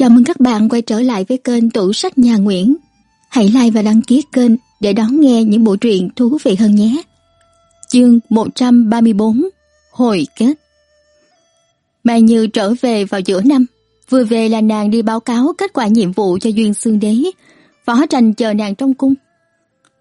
Chào mừng các bạn quay trở lại với kênh Tủ sách Nhà Nguyễn. Hãy like và đăng ký kênh để đón nghe những bộ truyện thú vị hơn nhé. Chương 134 Hồi kết Mai Như trở về vào giữa năm. Vừa về là nàng đi báo cáo kết quả nhiệm vụ cho Duyên Xương Đế. võ trành chờ nàng trong cung.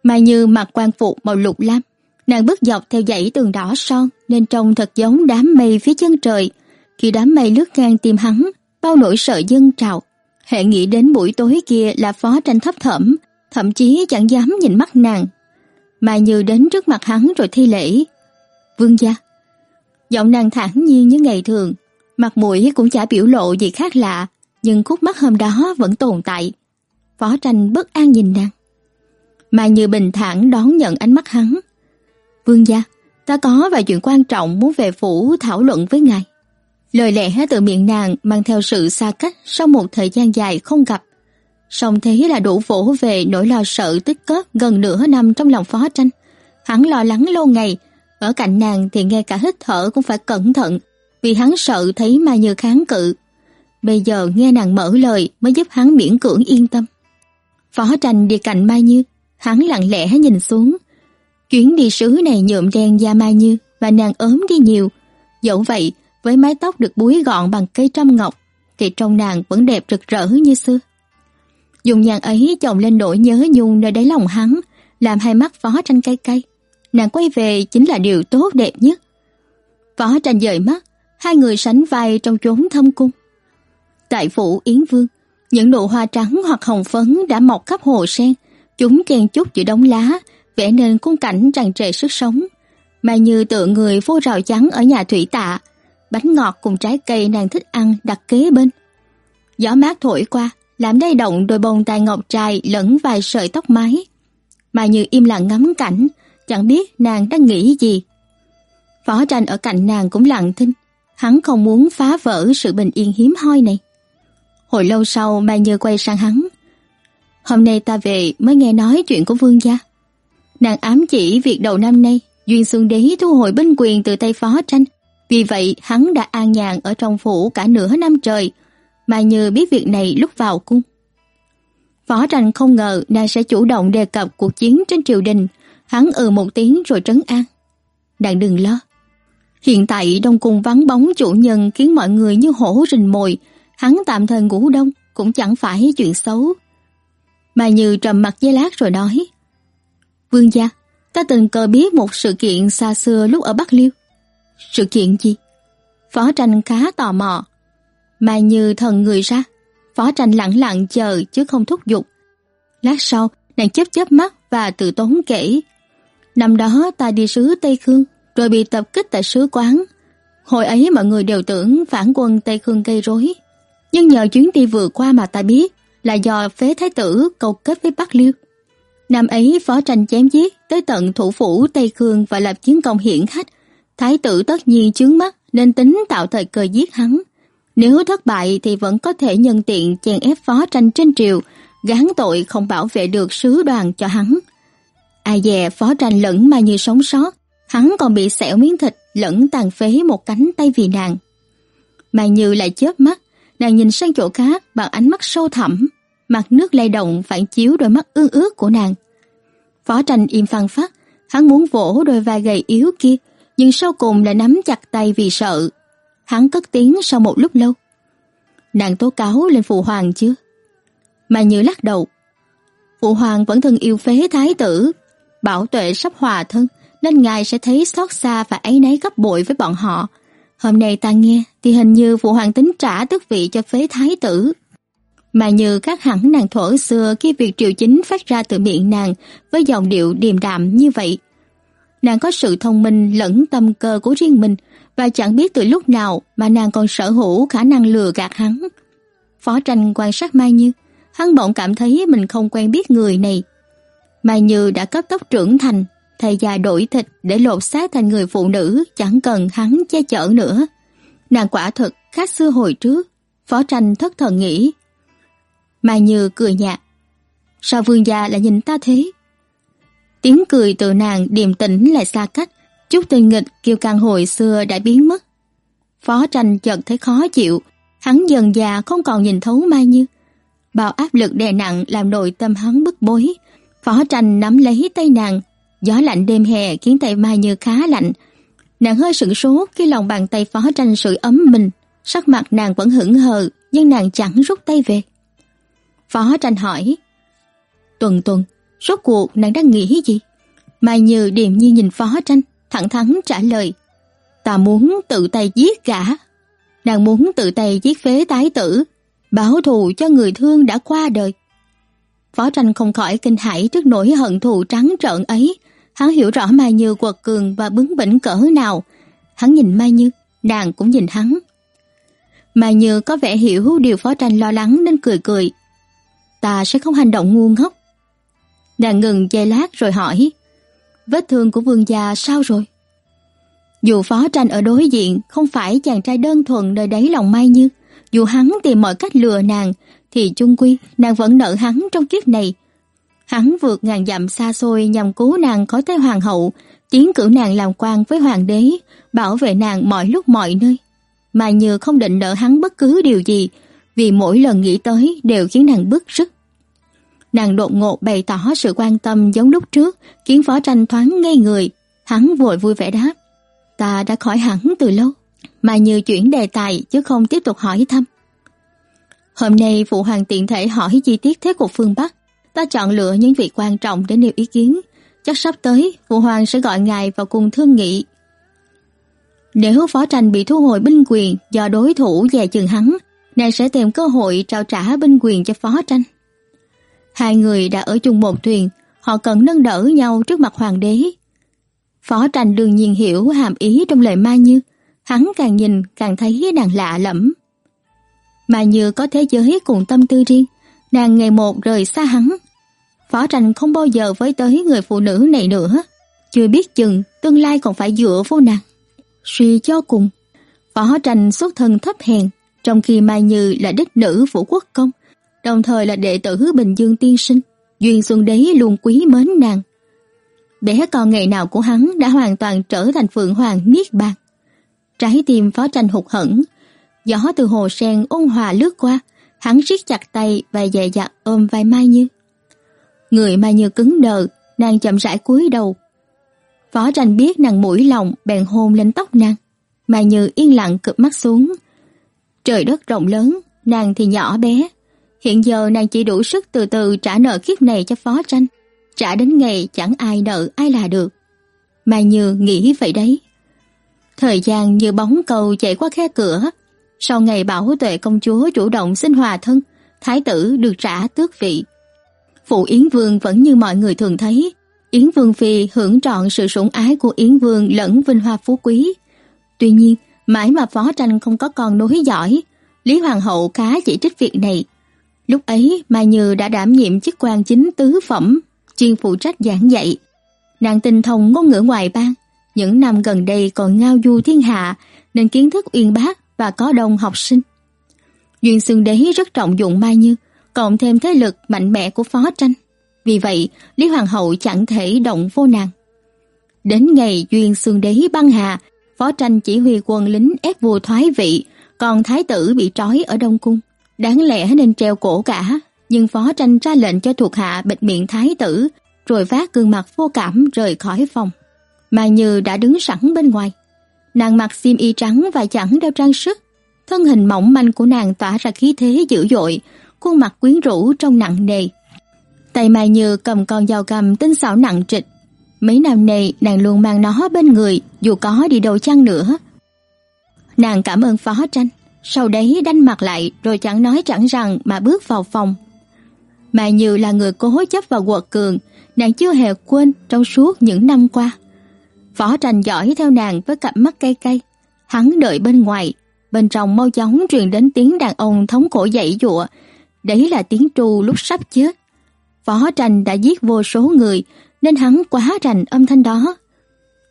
Mai Như mặc quan phục màu lục lam. Nàng bước dọc theo dãy tường đỏ son nên trông thật giống đám mây phía chân trời. Khi đám mây lướt ngang tim hắn, bao nỗi sợ dân trào. Hệ nghĩ đến buổi tối kia là phó tranh thấp thẩm, thậm chí chẳng dám nhìn mắt nàng. Mai Như đến trước mặt hắn rồi thi lễ. Vương gia. Giọng nàng thản nhiên như ngày thường, mặt mũi cũng chả biểu lộ gì khác lạ, nhưng khúc mắt hôm đó vẫn tồn tại. Phó tranh bất an nhìn nàng. Mai Như bình thản đón nhận ánh mắt hắn. Vương gia, ta có vài chuyện quan trọng muốn về phủ thảo luận với ngài. Lời lẽ từ miệng nàng mang theo sự xa cách sau một thời gian dài không gặp. Song thế là đủ vỗ về nỗi lo sợ tích cớ gần nửa năm trong lòng phó tranh. Hắn lo lắng lâu ngày, ở cạnh nàng thì ngay cả hít thở cũng phải cẩn thận, vì hắn sợ thấy mà Như kháng cự. Bây giờ nghe nàng mở lời mới giúp hắn miễn cưỡng yên tâm. Phó tranh đi cạnh Mai Như, hắn lặng lẽ nhìn xuống. Chuyến đi sứ này nhuộm đen da Mai Như và nàng ốm đi nhiều. Dẫu vậy, với mái tóc được búi gọn bằng cây trăm ngọc, thì trông nàng vẫn đẹp rực rỡ như xưa. Dùng nhàn ấy chồng lên nỗi nhớ nhung nơi đáy lòng hắn, làm hai mắt phó tranh cay cay. Nàng quay về chính là điều tốt đẹp nhất. Phó tranh dời mắt, hai người sánh vai trong chốn thâm cung. Tại phủ Yến Vương, những nụ hoa trắng hoặc hồng phấn đã mọc khắp hồ sen, chúng chen chúc giữa đống lá, vẽ nên khung cảnh tràn trề sức sống. Mà như tựa người vô rào trắng ở nhà thủy tạ, bánh ngọt cùng trái cây nàng thích ăn đặt kế bên. Gió mát thổi qua, làm lay động đôi bông tai ngọc trai lẫn vài sợi tóc mái. Mà như im lặng ngắm cảnh, chẳng biết nàng đang nghĩ gì. Phó tranh ở cạnh nàng cũng lặng thinh, hắn không muốn phá vỡ sự bình yên hiếm hoi này. Hồi lâu sau Mai Như quay sang hắn. Hôm nay ta về mới nghe nói chuyện của vương gia. Nàng ám chỉ việc đầu năm nay Duyên Xuân Đế thu hồi binh quyền từ tay phó tranh vì vậy hắn đã an nhàn ở trong phủ cả nửa năm trời, mà như biết việc này lúc vào cung. Phó tranh không ngờ nàng sẽ chủ động đề cập cuộc chiến trên triều đình, hắn ừ một tiếng rồi trấn an. Nàng đừng lo. Hiện tại đông cung vắng bóng chủ nhân khiến mọi người như hổ rình mồi, hắn tạm thời ngủ đông cũng chẳng phải chuyện xấu. Mà như trầm mặt giây lát rồi nói. Vương gia, ta từng cờ biết một sự kiện xa xưa lúc ở Bắc Liêu. Sự kiện gì? Phó tranh khá tò mò. Mà như thần người ra, phó tranh lặng lặng chờ chứ không thúc giục. Lát sau, nàng chớp chớp mắt và tự tốn kể. Năm đó ta đi sứ Tây Khương, rồi bị tập kích tại sứ quán. Hồi ấy mọi người đều tưởng phản quân Tây Khương gây rối. Nhưng nhờ chuyến đi vừa qua mà ta biết là do phế thái tử câu kết với Bắc Liêu. Năm ấy phó tranh chém giết tới tận thủ phủ Tây Khương và lập chiến công hiển khách. Thái tử tất nhiên chướng mắt nên tính tạo thời cơ giết hắn. Nếu thất bại thì vẫn có thể nhân tiện chèn ép phó tranh trên triều, gán tội không bảo vệ được sứ đoàn cho hắn. Ai dè phó tranh lẫn mà như sống sót, hắn còn bị xẻo miếng thịt lẫn tàn phế một cánh tay vì nàng. Mà như lại chớp mắt, nàng nhìn sang chỗ khác bằng ánh mắt sâu thẳm, mặt nước lay động phản chiếu đôi mắt ương ướt của nàng. Phó tranh im phăng phát, hắn muốn vỗ đôi vai gầy yếu kia, nhưng sau cùng lại nắm chặt tay vì sợ. Hắn cất tiếng sau một lúc lâu. Nàng tố cáo lên phụ hoàng chưa? Mà như lắc đầu. Phụ hoàng vẫn thân yêu phế thái tử, bảo tuệ sắp hòa thân, nên ngài sẽ thấy xót xa và ấy nấy gấp bội với bọn họ. Hôm nay ta nghe thì hình như phụ hoàng tính trả tước vị cho phế thái tử. Mà như các hẳn nàng thuở xưa khi việc triều chính phát ra từ miệng nàng với giọng điệu điềm đạm như vậy nàng có sự thông minh lẫn tâm cơ của riêng mình và chẳng biết từ lúc nào mà nàng còn sở hữu khả năng lừa gạt hắn. Phó tranh quan sát Mai Như, hắn bỗng cảm thấy mình không quen biết người này. Mai Như đã cấp tốc trưởng thành, thầy già đổi thịt để lột xác thành người phụ nữ chẳng cần hắn che chở nữa. Nàng quả thực khác xưa hồi trước, phó tranh thất thần nghĩ. Mai Như cười nhạt. Sao vương gia lại nhìn ta thế? Tiếng cười từ nàng điềm tĩnh lại xa cách, chút tình nghịch kiêu căng hồi xưa đã biến mất. Phó tranh chợt thấy khó chịu, Hắn dần già không còn nhìn thấu Mai Như. Bao áp lực đè nặng làm nội tâm hắn bức bối. Phó tranh nắm lấy tay nàng. Gió lạnh đêm hè khiến tay Mai Như khá lạnh. Nàng hơi sửng sốt khi lòng bàn tay phó tranh sưởi ấm mình. Sắc mặt nàng vẫn hững hờ, nhưng nàng chẳng rút tay về. Phó tranh hỏi. Tuần tuần, rốt cuộc nàng đang nghĩ gì? Mai Như điềm nhiên nhìn phó tranh, thẳng thắn trả lời. Ta muốn tự tay giết gã. Nàng muốn tự tay giết phế tái tử, báo thù cho người thương đã qua đời. Phó tranh không khỏi kinh hãi trước nỗi hận thù trắng trợn ấy. Hắn hiểu rõ Mai Như quật cường và bướng bỉnh cỡ nào. Hắn nhìn Mai Như, nàng cũng nhìn hắn. Mai Như có vẻ hiểu điều Phó tranh lo lắng nên cười cười. Ta sẽ không hành động ngu ngốc. Nàng ngừng giây lát rồi hỏi. Vết thương của vương gia sao rồi? Dù phó tranh ở đối diện không phải chàng trai đơn thuần nơi đấy lòng may Như, dù hắn tìm mọi cách lừa nàng, thì chung quy nàng vẫn nợ hắn trong kiếp này. Hắn vượt ngàn dặm xa xôi nhằm cứu nàng khỏi tới hoàng hậu, tiến cử nàng làm quan với hoàng đế, bảo vệ nàng mọi lúc mọi nơi. mà Như không định nợ hắn bất cứ điều gì, vì mỗi lần nghĩ tới đều khiến nàng bức rứt. Nàng đột ngột bày tỏ sự quan tâm giống lúc trước, khiến phó tranh thoáng ngây người. Hắn vội vui vẻ đáp ta đã khỏi hẳn từ lâu, mà như chuyển đề tài chứ không tiếp tục hỏi thăm. Hôm nay phụ hoàng tiện thể hỏi chi tiết thế cục phương Bắc, ta chọn lựa những việc quan trọng để nêu ý kiến, chắc sắp tới phụ hoàng sẽ gọi ngài vào cùng thương nghị. Nếu phó tranh bị thu hồi binh quyền do đối thủ dè chừng hắn, nàng sẽ tìm cơ hội trao trả binh quyền cho phó tranh. Hai người đã ở chung một thuyền, họ cần nâng đỡ nhau trước mặt hoàng đế, Phó tranh đương nhiên hiểu hàm ý trong lời Mai Như, hắn càng nhìn càng thấy nàng lạ lẫm. Mai Như có thế giới cùng tâm tư riêng, nàng ngày một rời xa hắn. Phó tranh không bao giờ với tới người phụ nữ này nữa, chưa biết chừng tương lai còn phải dựa vô nàng. Suy cho cùng, Phó tranh xuất thân thấp hèn, trong khi Mai Như là đích nữ vũ quốc công, đồng thời là đệ tử Bình Dương tiên sinh. Duyên Xuân Đế luôn quý mến nàng, bé con ngày nào của hắn đã hoàn toàn trở thành phượng hoàng niết bàn. Trái tim phó tranh hụt hẫng, gió từ hồ sen ôn hòa lướt qua, hắn siết chặt tay và dè dặt ôm vai Mai Như. Người Mai Như cứng đờ, nàng chậm rãi cúi đầu. Phó tranh biết nàng mũi lòng bèn hôn lên tóc nàng. Mai Như yên lặng cụp mắt xuống. Trời đất rộng lớn, nàng thì nhỏ bé. Hiện giờ nàng chỉ đủ sức từ từ trả nợ kiếp này cho phó tranh trả đến ngày chẳng ai nợ ai là được. Mai Như nghĩ vậy đấy. Thời gian như bóng cầu chạy qua khe cửa. Sau ngày bảo tuệ công chúa chủ động xin hòa thân, thái tử được trả tước vị. Phụ Yến Vương vẫn như mọi người thường thấy, Yến Vương Phi hưởng trọn sự sủng ái của Yến Vương lẫn vinh hoa phú quý. Tuy nhiên, mãi mà phó tranh không có con nối giỏi, Lý Hoàng hậu khá chỉ trích việc này. Lúc ấy, Mai Như đã đảm nhiệm chức quan chính tứ phẩm chuyên phụ trách giảng dạy. Nàng tinh thông ngôn ngữ ngoại bang, những năm gần đây còn ngao du thiên hạ nên kiến thức uyên bác và có đông học sinh. Duyên Xương Đế rất trọng dụng Mai Như, cộng thêm thế lực mạnh mẽ của phó tranh. Vì vậy, Lý Hoàng hậu chẳng thể động vô nàng. Đến ngày Duyên Xương Đế băng hà, phó tranh chỉ huy quân lính ép vua thoái vị, còn thái tử bị trói ở Đông Cung. Đáng lẽ nên treo cổ cả, nhưng phó tranh ra lệnh cho thuộc hạ bịt miệng thái tử, rồi vác gương mặt vô cảm rời khỏi phòng. Mà Như đã đứng sẵn bên ngoài. Nàng mặc xiêm y trắng và chẳng đeo trang sức. Thân hình mỏng manh của nàng tỏa ra khí thế dữ dội, khuôn mặt quyến rũ trong nặng nề. Tay Mai Như cầm con dao găm tinh xảo nặng trịch. Mấy năm nay nàng luôn mang nó bên người, dù có đi đâu chăng nữa. Nàng cảm ơn phó tranh, sau đấy đanh mặt lại rồi chẳng nói chẳng rằng mà bước vào phòng mà Như là người cố chấp và quật cường, nàng chưa hề quên trong suốt những năm qua. Võ Trành dõi theo nàng với cặp mắt cay cay. Hắn đợi bên ngoài, bên trong mau chóng truyền đến tiếng đàn ông thống cổ dậy dụa. Đấy là tiếng tru lúc sắp chết. Võ Trành đã giết vô số người, nên hắn quá rành âm thanh đó.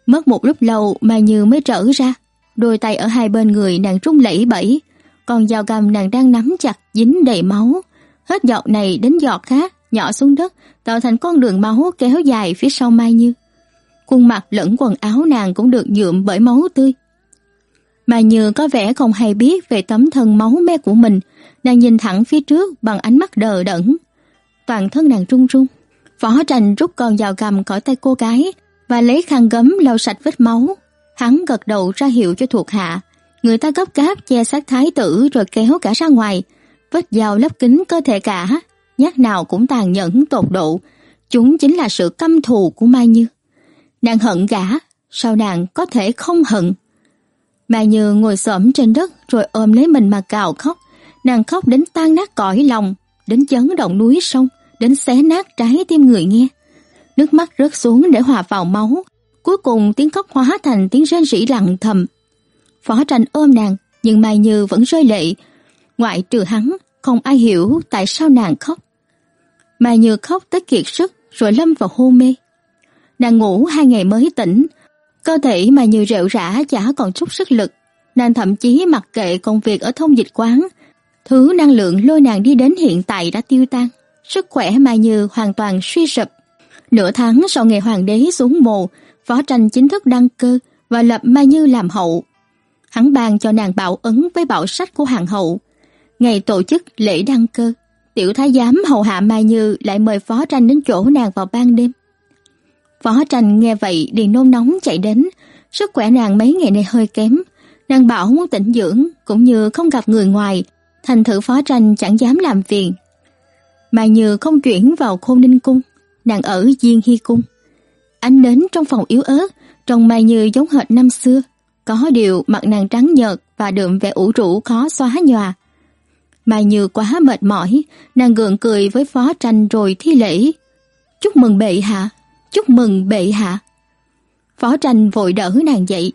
Mất một lúc lâu mà Như mới trở ra, đôi tay ở hai bên người nàng rung lẩy bẩy, còn dao găm nàng đang nắm chặt dính đầy máu hết giọt này đến giọt khác, nhỏ xuống đất, tạo thành con đường máu kéo dài phía sau Mai Như. Khuôn mặt lẫn quần áo nàng cũng được nhuộm bởi máu tươi. Mai Như có vẻ không hay biết về tấm thân máu me của mình, nàng nhìn thẳng phía trước bằng ánh mắt đờ đẫn. Toàn thân nàng run run. Phó Tranh rút con dao găm khỏi tay cô gái và lấy khăn gấm lau sạch vết máu. Hắn gật đầu ra hiệu cho thuộc hạ. Người ta gấp gáp che xác thái tử rồi kéo cả ra ngoài. Vết dao lấp kín cơ thể cả, nhát nào cũng tàn nhẫn tột độ. Chúng chính là sự căm thù của Mai Như. Nàng hận gã, sao nàng có thể không hận? Mai Như ngồi xổm trên đất rồi ôm lấy mình mà cào khóc. Nàng khóc đến tan nát cõi lòng, đến chấn động núi sông, đến xé nát trái tim người nghe. Nước mắt rớt xuống để hòa vào máu, cuối cùng tiếng khóc hóa thành tiếng rên rỉ lặng thầm. Phó Tranh ôm nàng, nhưng Mai Như vẫn rơi lệ. Ngoại trừ hắn, không ai hiểu tại sao nàng khóc. Mai Như khóc tới kiệt sức rồi lâm vào hôn mê. Nàng ngủ hai ngày mới tỉnh, cơ thể Mai Như rệu rã chả còn chút sức lực. Nàng thậm chí mặc kệ công việc ở thông dịch quán, thứ năng lượng lôi nàng đi đến hiện tại đã tiêu tan. Sức khỏe Mai Như hoàn toàn suy sụp. Nửa tháng sau ngày hoàng đế xuống mồ, Phó Tranh chính thức đăng cơ và lập Mai Như làm hậu. Hắn ban cho nàng bảo ấn với bảo sách của hoàng hậu. Ngày tổ chức lễ đăng cơ, tiểu thái giám hầu hạ Mai Như lại mời Phó Tranh đến chỗ nàng vào ban đêm. Phó Tranh nghe vậy liền nôn nóng chạy đến, sức khỏe nàng mấy ngày nay hơi kém. Nàng bảo muốn tĩnh dưỡng cũng như không gặp người ngoài, thành thử Phó Tranh chẳng dám làm phiền. Mai Như không chuyển vào Khôn Ninh cung, nàng ở Diên Hy cung. Ánh đến trong phòng yếu ớt, trông mày Như giống hệt năm xưa, có điều mặt nàng trắng nhợt và đượm vẻ ủ rũ khó xóa nhòa. Mai Như quá mệt mỏi, nàng gượng cười với phó tranh rồi thi lễ. Chúc mừng bệ hạ, chúc mừng bệ hạ. Phó tranh vội đỡ nàng dậy.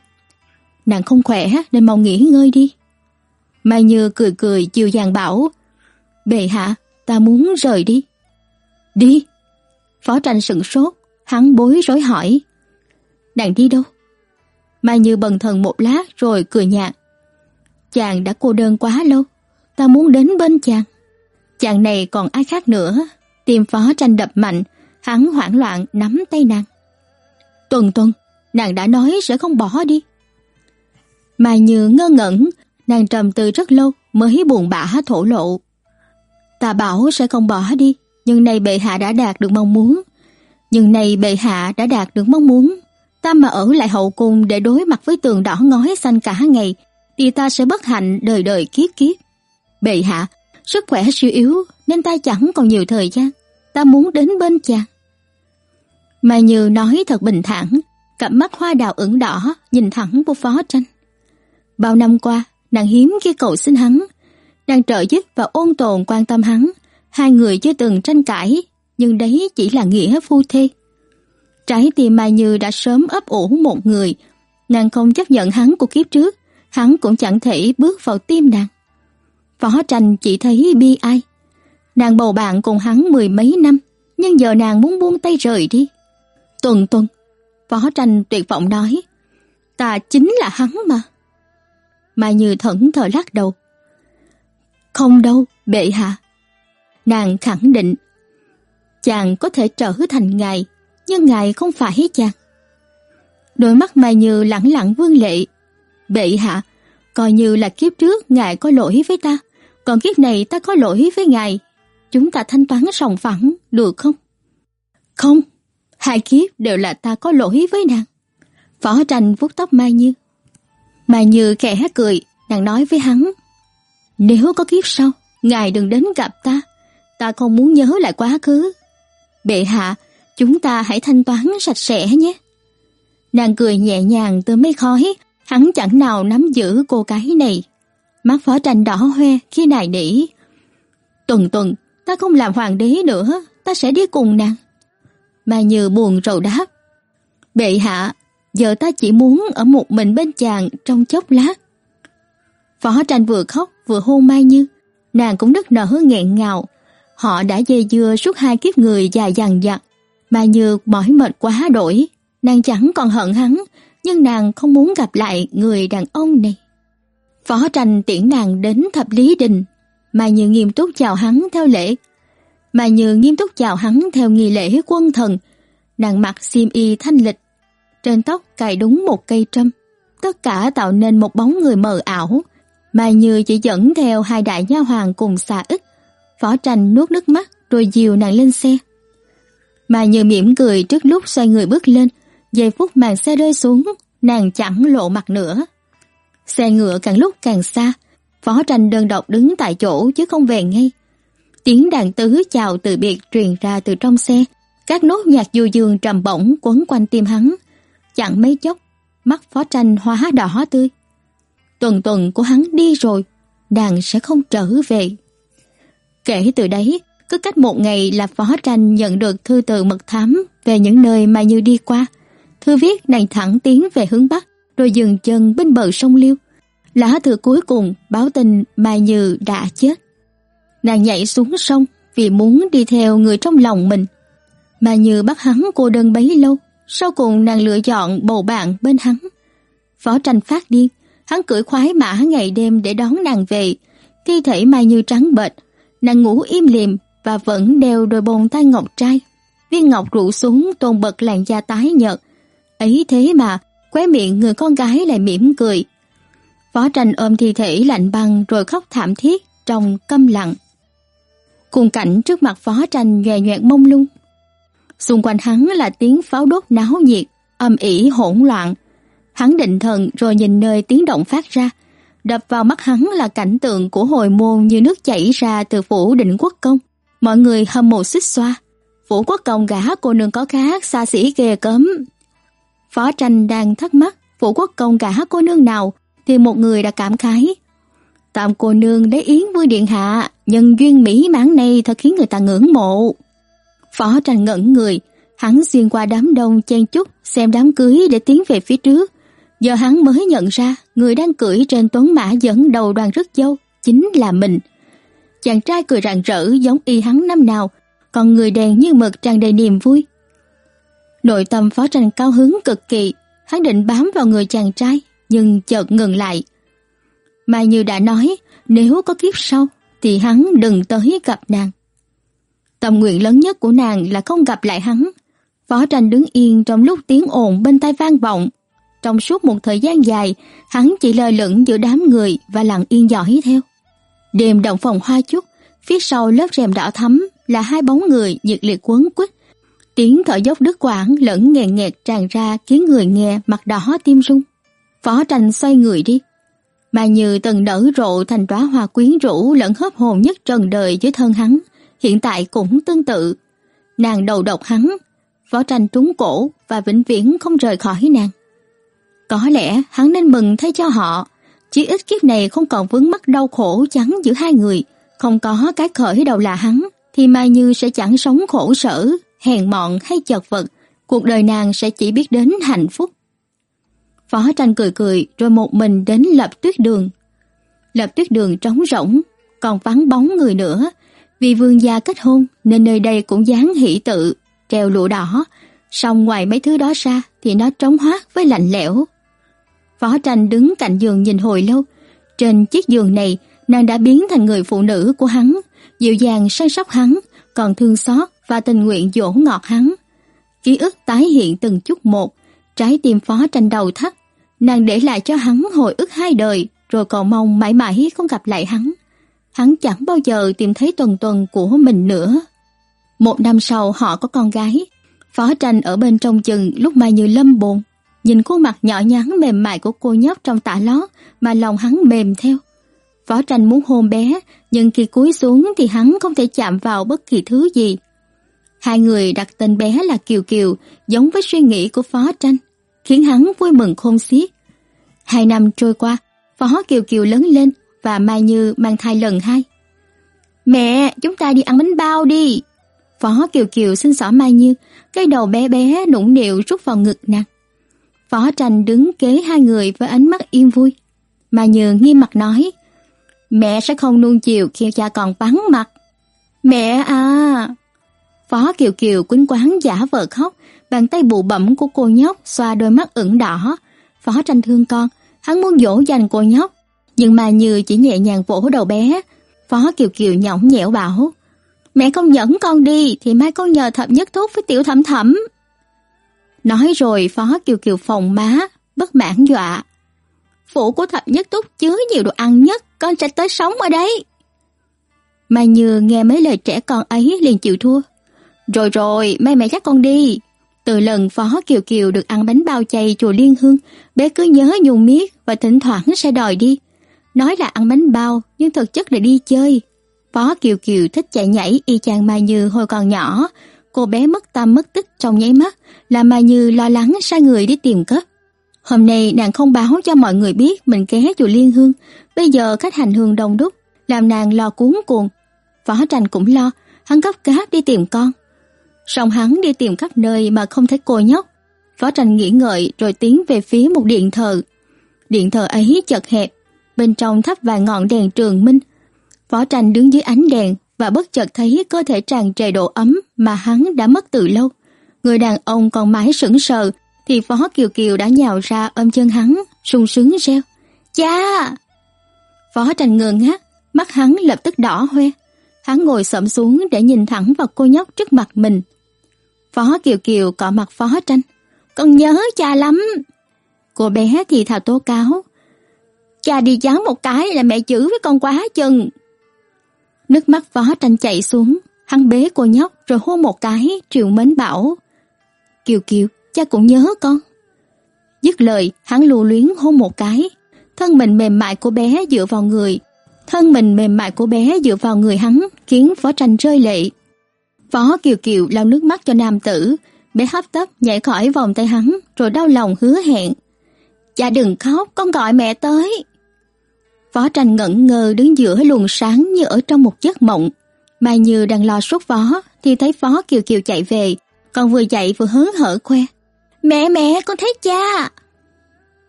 Nàng không khỏe nên mau nghỉ ngơi đi. Mai Như cười cười chiều dàng bảo, bệ hạ, ta muốn rời đi. Đi. Phó tranh sững sốt, hắn bối rối hỏi. Nàng đi đâu? Mai Như bần thần một lát rồi cười nhạt. Chàng đã cô đơn quá lâu, ta muốn đến bên chàng. Chàng này còn ai khác nữa, tim phó tranh đập mạnh, hắn hoảng loạn nắm tay nàng. Tuần tuần, nàng đã nói sẽ không bỏ đi. Mai Như ngơ ngẩn, nàng trầm tư rất lâu mới buồn bã thổ lộ. Ta bảo sẽ không bỏ đi, nhưng nay bệ hạ đã đạt được mong muốn. Nhưng nay bệ hạ đã đạt được mong muốn. Ta mà ở lại hậu cung để đối mặt với tường đỏ ngói xanh cả ngày, thì ta sẽ bất hạnh đời đời kiếp kiếp. Bệ hạ, sức khỏe suy yếu nên ta chẳng còn nhiều thời gian. Ta muốn đến bên chàng. Mai Như nói thật bình thản, cặp mắt hoa đào ửng đỏ nhìn thẳng vô phó tranh. Bao năm qua, nàng hiếm khi cầu xin hắn, đang trợ giúp và ôn tồn quan tâm hắn, hai người chưa từng tranh cãi, nhưng đấy chỉ là nghĩa phu thê. Trái tim Mai Như đã sớm ấp ủ một người, nàng không chấp nhận hắn của kiếp trước, hắn cũng chẳng thể bước vào tim nàng. Phó tranh chỉ thấy bi ai. Nàng bầu bạn cùng hắn mười mấy năm, nhưng giờ nàng muốn buông tay rời đi. Tuần tuần, Phó tranh tuyệt vọng nói, ta chính là hắn mà. Mai Như thẫn thờ lắc đầu. Không đâu, bệ hạ. Nàng khẳng định, chàng có thể trở thành ngài, nhưng ngài không phải chàng. Đôi mắt Mai Như lẳng lặng vương lệ. Bệ hạ, coi như là kiếp trước ngài có lỗi với ta, còn kiếp này ta có lỗi với ngài. Chúng ta thanh toán sòng phẳng, được không? Không, hai kiếp đều là ta có lỗi với nàng. Phó tranh vuốt tóc Mai Như. Mai Như khẽ cười, nàng nói với hắn. Nếu có kiếp sau, ngài đừng đến gặp ta. Ta không muốn nhớ lại quá khứ. Bệ hạ, chúng ta hãy thanh toán sạch sẽ nhé. Nàng cười nhẹ nhàng từ mây khói, hắn chẳng nào nắm giữ cô gái này. Mắt phó tranh đỏ hoe khi nài nỉ. Tuần tuần, ta không làm hoàng đế nữa, ta sẽ đi cùng nàng. Mai Như buồn rầu đáp. Bệ hạ, giờ ta chỉ muốn ở một mình bên chàng trong chốc lát. Phó tranh vừa khóc vừa hôn Mai Như, nàng cũng nức nở nghẹn ngào. Họ đã dây dưa suốt hai kiếp người dài dằng dặc. mà Như mỏi mệt quá đổi, nàng chẳng còn hận hắn, nhưng nàng không muốn gặp lại người đàn ông này. Phó tranh tiễn nàng đến thập lý đình, mà Như nghiêm túc chào hắn theo lễ. mà Như nghiêm túc chào hắn theo nghi lễ quân thần, nàng mặc xiêm y thanh lịch, trên tóc cài đúng một cây trâm, tất cả tạo nên một bóng người mờ ảo. mà Như chỉ dẫn theo hai đại nha hoàng cùng xà ích. Phó tranh nuốt nước mắt rồi dìu nàng lên xe. mà Như mỉm cười trước lúc xoay người bước lên. Giây phút màn xe rơi xuống, nàng chẳng lộ mặt nữa. Xe ngựa càng lúc càng xa, Phó tranh đơn độc đứng tại chỗ chứ không về ngay. Tiếng đàn tứ chào từ biệt truyền ra từ trong xe, các nốt nhạc du dương trầm bổng quấn quanh tim hắn. Chẳng mấy chốc, mắt phó tranh hóa đỏ tươi. Tuần tuần của hắn đi rồi, đàn sẽ không trở về. Kể từ đấy, cứ cách một ngày là phó tranh nhận được thư từ mật thám về những nơi mà Như đi qua. Thư viết nàng thẳng tiến về hướng Bắc, rồi dừng chân bên bờ sông Liêu. Lá thư cuối cùng báo tin Mai Như đã chết. Nàng nhảy xuống sông vì muốn đi theo người trong lòng mình. Mai Như bắt hắn cô đơn bấy lâu, sau cùng nàng lựa chọn bầu bạn bên hắn. Phó tranh phát điên, hắn cưỡi khoái mã ngày đêm để đón nàng về. Thi thể Mai Như trắng bệch, nàng ngủ im lìm và vẫn đeo đôi bồn tai ngọc trai. Viên ngọc rủ xuống tôn bật làn da tái nhợt. Ấy thế mà, khóe miệng người con gái lại mỉm cười. Phó tranh ôm thi thể lạnh băng rồi khóc thảm thiết trong câm lặng. Cùng cảnh trước mặt phó tranh nhòe nhoẹt mông lung. Xung quanh hắn là tiếng pháo đốt náo nhiệt, âm ỉ hỗn loạn. Hắn định thần rồi nhìn nơi tiếng động phát ra. Đập vào mắt hắn là cảnh tượng của hồi môn như nước chảy ra từ phủ định quốc công. Mọi người hâm mộ xích xoa. Phủ quốc công gã cô nương có khác xa xỉ ghê cấm. Phó tranh đang thắc mắc phủ quốc công gã cô nương nào thì một người đã cảm khái. Tạm cô nương đế yến vui điện hạ, nhân duyên mỹ mãn này thật khiến người ta ngưỡng mộ. Phó tranh ngẩn người, hắn xuyên qua đám đông chen chúc xem đám cưới để tiến về phía trước. Giờ hắn mới nhận ra người đang cưỡi trên tuấn mã dẫn đầu đoàn rước dâu chính là mình. Chàng trai cười rạng rỡ giống y hắn năm nào, còn người đèn như mực tràn đầy niềm vui. Nội tâm phó tranh cao hứng cực kỳ, hắn định bám vào người chàng trai, nhưng chợt ngừng lại. Mai Như đã nói, nếu có kiếp sau, thì hắn đừng tới gặp nàng. Tâm nguyện lớn nhất của nàng là không gặp lại hắn. Phó tranh đứng yên trong lúc tiếng ồn bên tai vang vọng. Trong suốt một thời gian dài, hắn chỉ lơ lửng giữa đám người và lặng yên dõi theo. Đêm động phòng hoa chút, phía sau lớp rèm đỏ thắm là hai bóng người nhiệt liệt quấn quýt. Tiếng thở dốc đứt quãng lẫn nghẹn nghẹt tràn ra khiến người nghe mặt đỏ tim rung. Phó tranh xoay người đi. Mà như từng nở rộ thành đóa hoa quyến rũ lẫn hớp hồn nhất trần đời dưới thân hắn, hiện tại cũng tương tự. Nàng đầu độc hắn, phó tranh trúng cổ và vĩnh viễn không rời khỏi nàng. Có lẽ hắn nên mừng thay cho họ, chỉ ít kiếp này không còn vướng mắc đau khổ trắng giữa hai người, không có cái khởi đầu là hắn, thì Mai Như sẽ chẳng sống khổ sở, hèn mọn hay chật vật, cuộc đời nàng sẽ chỉ biết đến hạnh phúc. Phó tranh cười cười rồi một mình đến lập tuyết đường. Lập tuyết đường trống rỗng, còn vắng bóng người nữa. Vì vương gia kết hôn nên nơi đây cũng dán hỷ tự, treo lụa đỏ. Song ngoài mấy thứ đó ra thì nó trống hoác với lạnh lẽo. Phó tranh đứng cạnh giường nhìn hồi lâu. Trên chiếc giường này, nàng đã biến thành người phụ nữ của hắn, dịu dàng săn sóc hắn, còn thương xót và tình nguyện dỗ ngọt hắn. Ký ức tái hiện từng chút một, trái tim phó tranh đầu thắt, Nàng để lại cho hắn hồi ức hai đời, rồi cầu mong mãi mãi không gặp lại hắn. Hắn chẳng bao giờ tìm thấy tuần tuần của mình nữa. Một năm sau họ có con gái. Phó tranh ở bên trong chừng lúc Mai Như lâm bồn. Nhìn khuôn mặt nhỏ nhắn mềm mại của cô nhóc trong tả lót mà lòng hắn mềm theo. Phó tranh muốn hôn bé, nhưng khi cúi xuống thì hắn không thể chạm vào bất kỳ thứ gì. Hai người đặt tên bé là Kiều Kiều, giống với suy nghĩ của Phó tranh khiến hắn vui mừng khôn xiết. Hai năm trôi qua, Phó Kiều Kiều lớn lên và Mai Như mang thai lần hai. Mẹ, chúng ta đi ăn bánh bao đi. Phó Kiều Kiều xin xỏ Mai Như, cái đầu bé bé nũng nịu rút vào ngực nàng. Phó Tranh đứng kế hai người với ánh mắt yên vui. mà Như nghiêm mặt nói, mẹ sẽ không nuông chiều khi cha còn vắng mặt. Mẹ à! Phó Kiều Kiều quýnh quán giả vờ khóc, bàn tay bụ bẩm của cô nhóc xoa đôi mắt ửng đỏ. Phó tranh thương con, hắn muốn dỗ dành cô nhóc, nhưng mà như chỉ nhẹ nhàng vỗ đầu bé. Phó Kiều Kiều nhõng nhẽo bảo, mẹ không nhẫn con đi thì mai con nhờ thập nhất thuốc với tiểu thẩm thẩm. Nói rồi Phó Kiều Kiều phòng má, bất mãn dọa. Phủ của thập nhất túc chứa nhiều đồ ăn nhất, con sẽ tới sống ở đấy. Mai Như nghe mấy lời trẻ con ấy liền chịu thua. Rồi rồi, mai mẹ dắt con đi. Từ lần Phó Kiều Kiều được ăn bánh bao chay chùa Liên Hương, bé cứ nhớ nhung miết và thỉnh thoảng sẽ đòi đi. Nói là ăn bánh bao, nhưng thực chất là đi chơi. Phó Kiều Kiều thích chạy nhảy y chang Mai Như hồi còn nhỏ. Cô bé mất tâm mất tích trong nháy mắt, làm mà Như lo lắng sai người đi tìm cấp. Hôm nay nàng không báo cho mọi người biết mình ghé chùa Liên Hương, bây giờ khách hành hương đông đúc, làm nàng lo cuốn cuồng. võ Tranh cũng lo, hắn gấp gáp đi tìm con. Song hắn đi tìm khắp nơi mà không thấy cô nhóc. võ Tranh nghĩ ngợi rồi tiến về phía một điện thờ. Điện thờ ấy chật hẹp, bên trong thắp vài ngọn đèn trường minh. võ Tranh đứng dưới ánh đèn và bất chợt thấy cơ thể tràn trề độ ấm mà hắn đã mất từ lâu. Người đàn ông còn mãi sững sờ thì Phó Kiều Kiều đã nhào ra ôm chân hắn, sung sướng reo. Cha! Phó Tranh ngơ ngác, mắt hắn lập tức đỏ hoe. Hắn ngồi xổm xuống để nhìn thẳng vào cô nhóc trước mặt mình. Phó Kiều Kiều cọ mặt Phó Tranh. Con nhớ cha lắm. Cô bé thì thào tố cáo. Cha đi chán một cái là mẹ chữ với con quá chừng. Nước mắt Phó Tranh chạy xuống, hắn bế cô nhóc rồi hôn một cái, triệu mến bảo. Kiều Kiều, cha cũng nhớ con. Dứt lời, hắn lưu luyến hôn một cái. Thân mình mềm mại của bé dựa vào người. Thân mình mềm mại của bé dựa vào người hắn, khiến Phó Tranh rơi lệ. Phó Kiều Kiều lau nước mắt cho nam tử, bé hấp tấp nhảy khỏi vòng tay hắn, rồi đau lòng hứa hẹn. Cha đừng khóc, con gọi mẹ tới. Phó Tranh ngẩn ngơ đứng giữa luồng sáng như ở trong một giấc mộng. Mai Như đang lo sốt phó, thì thấy Phó Kiều Kiều chạy về, còn vừa chạy vừa hớn hở khoe. Mẹ mẹ, con thấy cha.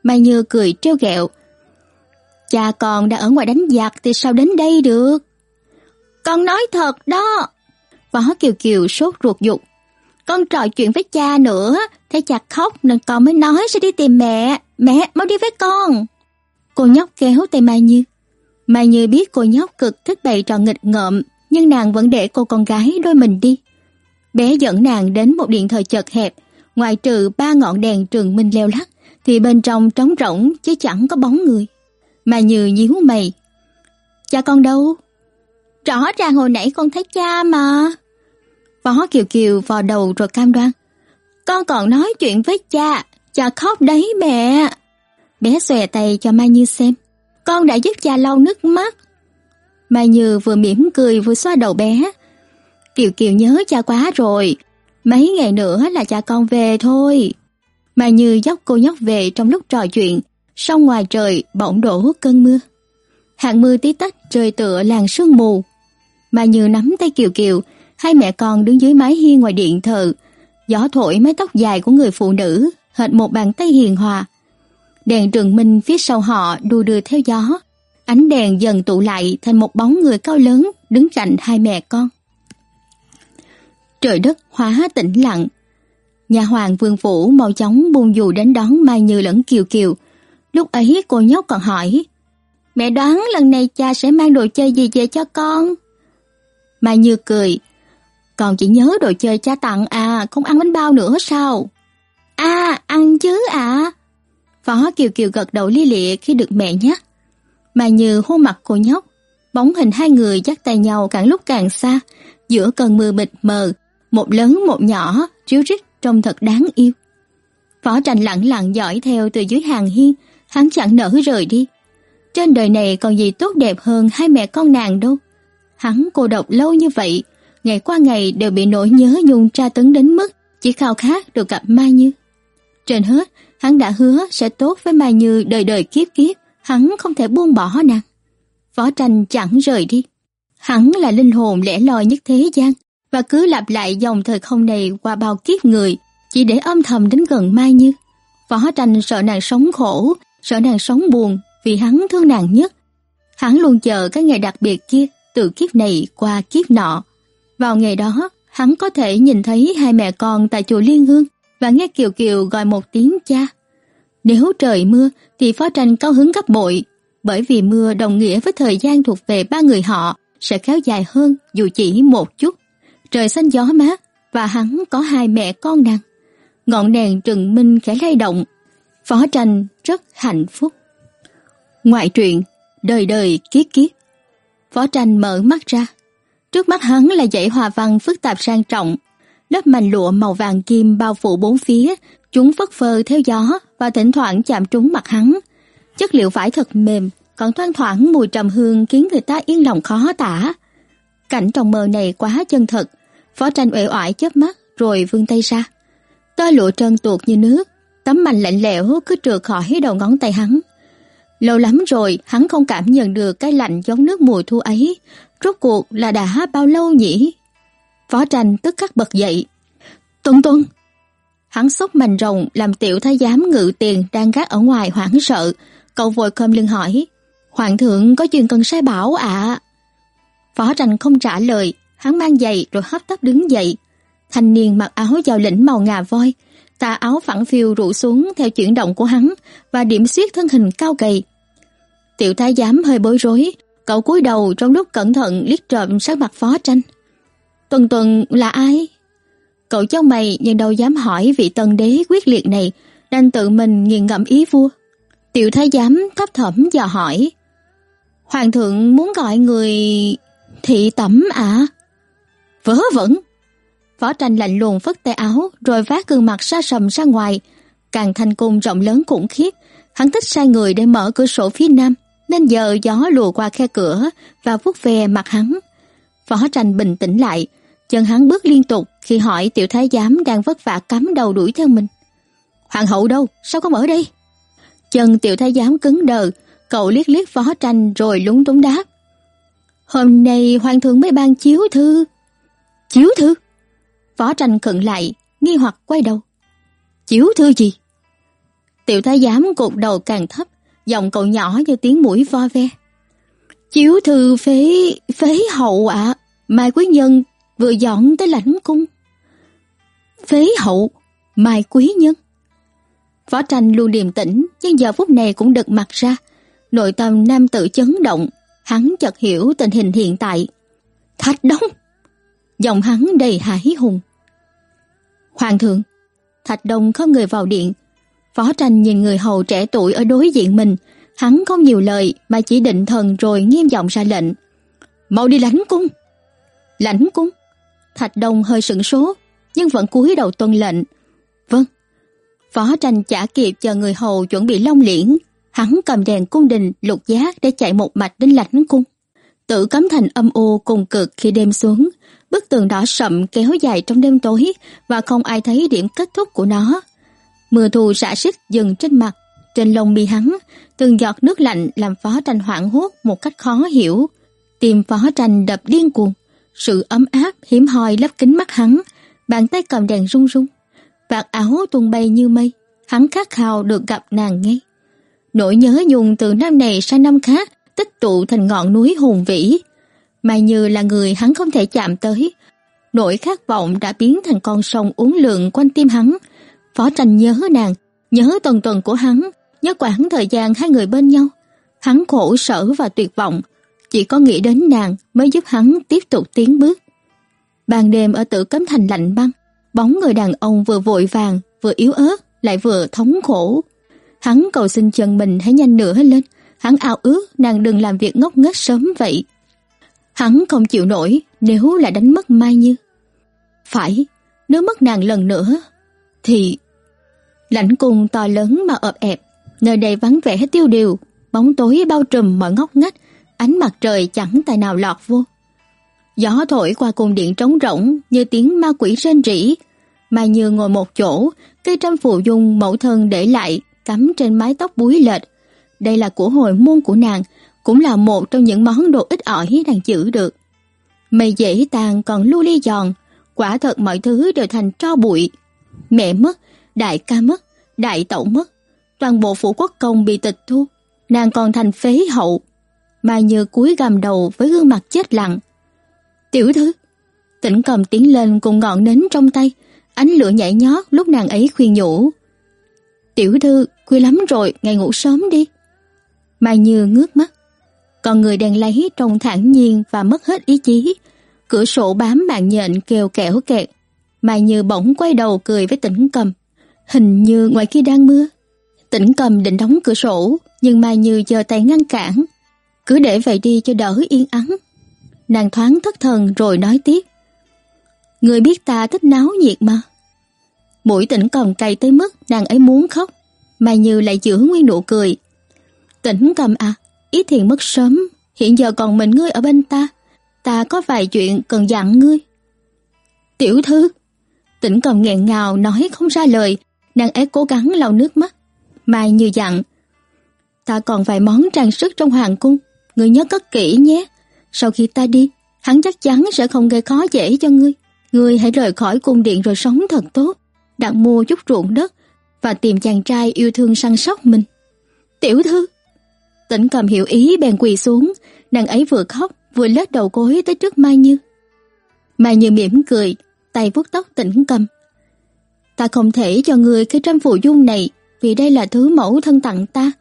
Mai Như cười trêu ghẹo. Cha con đã ở ngoài đánh giặc thì sao đến đây được? Con nói thật đó. Phó Kiều Kiều sốt ruột dục. Con trò chuyện với cha nữa, thấy cha khóc nên con mới nói sẽ đi tìm mẹ. Mẹ, mau đi với con. Cô nhóc kéo tay Mai Như. Mai Như biết cô nhóc cực thích bày trò nghịch ngợm, nhưng nàng vẫn để cô con gái đôi mình đi. Bé dẫn nàng đến một điện thờ chật hẹp, ngoài trừ ba ngọn đèn trường minh leo lắc, thì bên trong trống rỗng chứ chẳng có bóng người. Mai Như nhíu mày. Cha con đâu? Rõ ràng hồi nãy con thấy cha mà. Phó Kiều Kiều vò đầu rồi cam đoan. Con còn nói chuyện với cha, cha khóc đấy mẹ. Bé xòe tay cho Mai Như xem. Con đã giúp cha lau nước mắt. Mai Như vừa mỉm cười vừa xoa đầu bé. Kiều Kiều nhớ cha quá rồi. Mấy ngày nữa là cha con về thôi. Mai Như dốc cô nhóc về trong lúc trò chuyện. Sau ngoài trời bỗng đổ cơn mưa. Hạt mưa tí tách trời tựa làng sương mù. Mai Như nắm tay Kiều Kiều, hai mẹ con đứng dưới mái hiên ngoài điện thờ. Gió thổi mái tóc dài của người phụ nữ, hệt một bàn tay hiền hòa. Đèn trường minh phía sau họ đu đưa theo gió. Ánh đèn dần tụ lại thành một bóng người cao lớn đứng cạnh hai mẹ con. Trời đất hóa tĩnh lặng. Nhà hoàng vương phủ mau chóng buông dù đến đón Mai Như lẫn Kiều Kiều. Lúc ấy cô nhóc còn hỏi, Mẹ đoán lần này cha sẽ mang đồ chơi gì về cho con? Mai Như cười, Con chỉ nhớ đồ chơi cha tặng à, không ăn bánh bao nữa sao? À, ăn chứ ạ. Phó Kiều Kiều gật đầu li lịa khi được mẹ nhắc. mà Như hôn mặt cô nhóc, bóng hình hai người dắt tay nhau càng lúc càng xa, giữa cơn mưa mịt mờ, một lớn một nhỏ, ríu rít trông thật đáng yêu. Phó Tranh lặng lặng dõi theo từ dưới hàng hiên, hắn chẳng nỡ rời đi. Trên đời này còn gì tốt đẹp hơn hai mẹ con nàng đâu. Hắn cô độc lâu như vậy, ngày qua ngày đều bị nỗi nhớ nhung tra tấn đến mức chỉ khao khát được gặp Mai Như. Trên hết, hắn đã hứa sẽ tốt với Mai Như đời đời kiếp kiếp, hắn không thể buông bỏ nàng. võ Tranh chẳng rời đi. Hắn là linh hồn lẻ loi nhất thế gian, và cứ lặp lại dòng thời không này qua bao kiếp người, chỉ để âm thầm đến gần Mai Như. võ Tranh sợ nàng sống khổ, sợ nàng sống buồn vì hắn thương nàng nhất. Hắn luôn chờ cái ngày đặc biệt kia từ kiếp này qua kiếp nọ. Vào ngày đó, hắn có thể nhìn thấy hai mẹ con tại chùa Liên Hương và nghe Kiều Kiều gọi một tiếng cha. Nếu trời mưa thì Phó Tranh cao hứng gấp bội, bởi vì mưa đồng nghĩa với thời gian thuộc về ba người họ sẽ kéo dài hơn dù chỉ một chút. Trời xanh gió mát và hắn có hai mẹ con nàng. Ngọn đèn trừng minh khẽ lay động. Phó Tranh rất hạnh phúc. Ngoại truyện, đời đời kiết kiết. Phó tranh mở mắt ra. Trước mắt hắn là dãy hòa văn phức tạp sang trọng. Lớp mành lụa màu vàng kim bao phủ bốn phía, chúng phất phơ theo gió và thỉnh thoảng chạm trúng mặt hắn. Chất liệu vải thật mềm, còn thoang thoảng mùi trầm hương khiến người ta yên lòng khó tả. Cảnh trong mơ này quá chân thật, Phó tranh uể oải chớp mắt rồi vươn tay ra. Tơ lụa trơn tuột như nước, tấm mành lạnh lẽo cứ trượt khỏi đầu ngón tay hắn. Lâu lắm rồi hắn không cảm nhận được cái lạnh giống nước mùa thu ấy, rốt cuộc là đã bao lâu nhỉ? Phó tranh tức khắc bật dậy. Tuân tuân! Hắn xốc mành rồng làm tiểu thái giám ngự tiền đang gác ở ngoài hoảng sợ. Cậu vội khom lưng hỏi. Hoàng thượng có chuyện cần sai bảo ạ. Phó tranh không trả lời, hắn mang giày rồi hấp tấp đứng dậy. Thanh niên mặc áo giao lĩnh màu ngà voi, tà áo phẳng phiêu rụ xuống theo chuyển động của hắn và điểm xuyết thân hình cao gầy. Tiểu thái giám hơi bối rối, cậu cúi đầu trong lúc cẩn thận liếc trộm sát mặt phó tranh. Tuần tuần là ai? Cậu cháu mày nhưng đâu dám hỏi vị tân đế quyết liệt này, đang tự mình nghiền ngẫm ý vua. Tiểu thái giám thấp thỏm dò hỏi. Hoàng thượng muốn gọi người... thị tẩm ạ? À? Vớ vẩn! Phó tranh lạnh lùng phất tay áo rồi vác gương mặt xa sầm ra ngoài. Càng thành cung rộng lớn khủng khiếp, hắn thích sai người để mở cửa sổ phía nam, nên giờ gió lùa qua khe cửa và vuốt ve mặt hắn. Phó tranh bình tĩnh lại, chân hắn bước liên tục khi hỏi tiểu thái giám đang vất vả cắm đầu đuổi theo mình. Hoàng hậu đâu? Sao không ở đây? Chân tiểu thái giám cứng đờ, cậu liếc liếc phó tranh rồi lúng túng đáp. Hôm nay hoàng thượng mới ban chiếu thư. Chiếu thư? Phó tranh khựng lại, nghi hoặc quay đầu. Chiếu thư gì? Tiểu thái giám cụt đầu càng thấp, giọng cậu nhỏ như tiếng mũi vo ve. Chiếu thư phế, phế hậu ạ, Mai Quý Nhân vừa dọn tới lãnh cung. Phế hậu, Mai Quý Nhân. võ tranh luôn điềm tĩnh, nhưng giờ phút này cũng đật mặt ra. Nội tâm nam tự chấn động, hắn chợt hiểu tình hình hiện tại. Thạch Đông! Giọng hắn đầy hãi hùng. Hoàng thượng, Thạch Đông không người vào điện. Phó tranh nhìn người hầu trẻ tuổi ở đối diện mình, hắn không nhiều lời mà chỉ định thần rồi nghiêm giọng ra lệnh. Mau đi lãnh cung! Lãnh cung! Thạch Đông hơi sửng số, nhưng vẫn cúi đầu tuân lệnh. Vâng. Phó tranh chả kịp chờ người hầu chuẩn bị long liễn, hắn cầm đèn cung đình lục giác để chạy một mạch đến lãnh cung. Tự cấm thành âm u cùng cực khi đêm xuống, bức tường đỏ sậm kéo dài trong đêm tối và không ai thấy điểm kết thúc của nó. Mưa thu xả sức dừng trên mặt, trên lông mi hắn, từng giọt nước lạnh làm phó tranh hoảng hốt một cách khó hiểu. Tim phó tranh đập điên cuồng, sự ấm áp hiếm hoi lấp kính mắt hắn, bàn tay cầm đèn run run, vạt áo tung bay như mây, hắn khát khao được gặp nàng ngay. Nỗi nhớ nhung từ năm này sang năm khác tích tụ thành ngọn núi hùng vĩ, Mai Như là người hắn không thể chạm tới. Nỗi khát vọng đã biến thành con sông uốn lượn quanh tim hắn. Phó tranh nhớ nàng, nhớ tuần tuần của hắn, nhớ quãng thời gian hai người bên nhau. Hắn khổ sở và tuyệt vọng, chỉ có nghĩ đến nàng mới giúp hắn tiếp tục tiến bước. Ban đêm ở tử cấm thành lạnh băng, bóng người đàn ông vừa vội vàng, vừa yếu ớt, lại vừa thống khổ. Hắn cầu xin chân mình hãy nhanh nữa lên, hắn ao ước nàng đừng làm việc ngốc nghếch sớm vậy. Hắn không chịu nổi nếu là đánh mất Mai Như. Phải, nếu mất nàng lần nữa, thì... Lãnh cung to lớn mà ợp ẹp, nơi đây vắng vẻ tiêu điều, bóng tối bao trùm mọi ngóc ngách, ánh mặt trời chẳng tài nào lọt vô. Gió thổi qua cung điện trống rỗng như tiếng ma quỷ rên rỉ. Mai Như ngồi một chỗ, cây trăm phù dung mẫu thân để lại cắm trên mái tóc búi lệch. Đây là của hồi môn của nàng, cũng là một trong những món đồ ít ỏi nàng giữ được. Mây dễ tàn còn lưu ly giòn, quả thật mọi thứ đều thành tro bụi. Mẹ mất, đại ca mất, đại tẩu mất, toàn bộ phủ quốc công bị tịch thu, nàng còn thành phế hậu. Mai Như cúi gầm đầu với gương mặt chết lặng. Tiểu thư, tỉnh cầm tiến lên cùng ngọn nến trong tay, ánh lửa nhảy nhót lúc nàng ấy khuyên nhủ. Tiểu thư, khuya lắm rồi, ngày ngủ sớm đi. Mai Như ngước mắt, còn người đang lấy trông thản nhiên và mất hết ý chí. Cửa sổ bám mạng nhện kêu kẻo kẹt. Mai Như bỗng quay đầu cười với tỉnh cầm. Hình như ngoài kia đang mưa. Tỉnh cầm định đóng cửa sổ, nhưng Mai Như giơ tay ngăn cản. Cứ để vậy đi cho đỡ yên ắng. Nàng thoáng thất thần rồi nói tiếp. Người biết ta thích náo nhiệt mà. Mũi tỉnh còn cay tới mức nàng ấy muốn khóc. Mai Như lại giữ nguyên nụ cười. Tỉnh cầm à, ý thiền mất sớm, hiện giờ còn mình ngươi ở bên ta. Ta có vài chuyện cần dặn ngươi. Tiểu thư, tỉnh cầm nghẹn ngào nói không ra lời, nàng ấy cố gắng lau nước mắt. Mai như dặn, ta còn vài món trang sức trong hoàng cung, ngươi nhớ cất kỹ nhé. Sau khi ta đi, hắn chắc chắn sẽ không gây khó dễ cho ngươi. Ngươi hãy rời khỏi cung điện rồi sống thật tốt, đặt mua chút ruộng đất và tìm chàng trai yêu thương săn sóc mình. Tiểu thư, tỉnh cầm hiểu ý bèn quỳ xuống, nàng ấy vừa khóc vừa lết đầu gối tới trước Mai Như. Mai Như mỉm cười, tay vuốt tóc tỉnh cầm. Ta không thể cho người cái trăm phù dung này vì đây là thứ mẫu thân tặng ta.